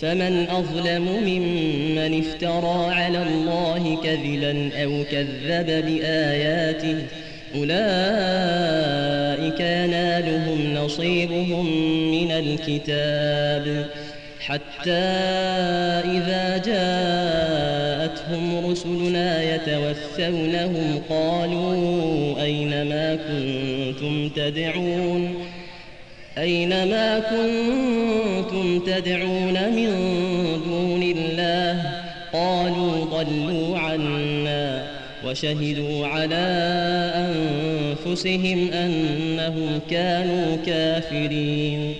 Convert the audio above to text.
فمن أظلم ممن افترى على الله كذبا أو كذب بآياته أولئك ينالهم نصيبهم من الكتاب. حتى إذا جاءتهم رسلنا يتوفونهم قالوا أين ما كنتم تدعون؟ أينما كنتم تدعون من دون الله؟ قالوا ضلوا عنا وشهدوا على أنفسهم أنهم كانوا كافرين.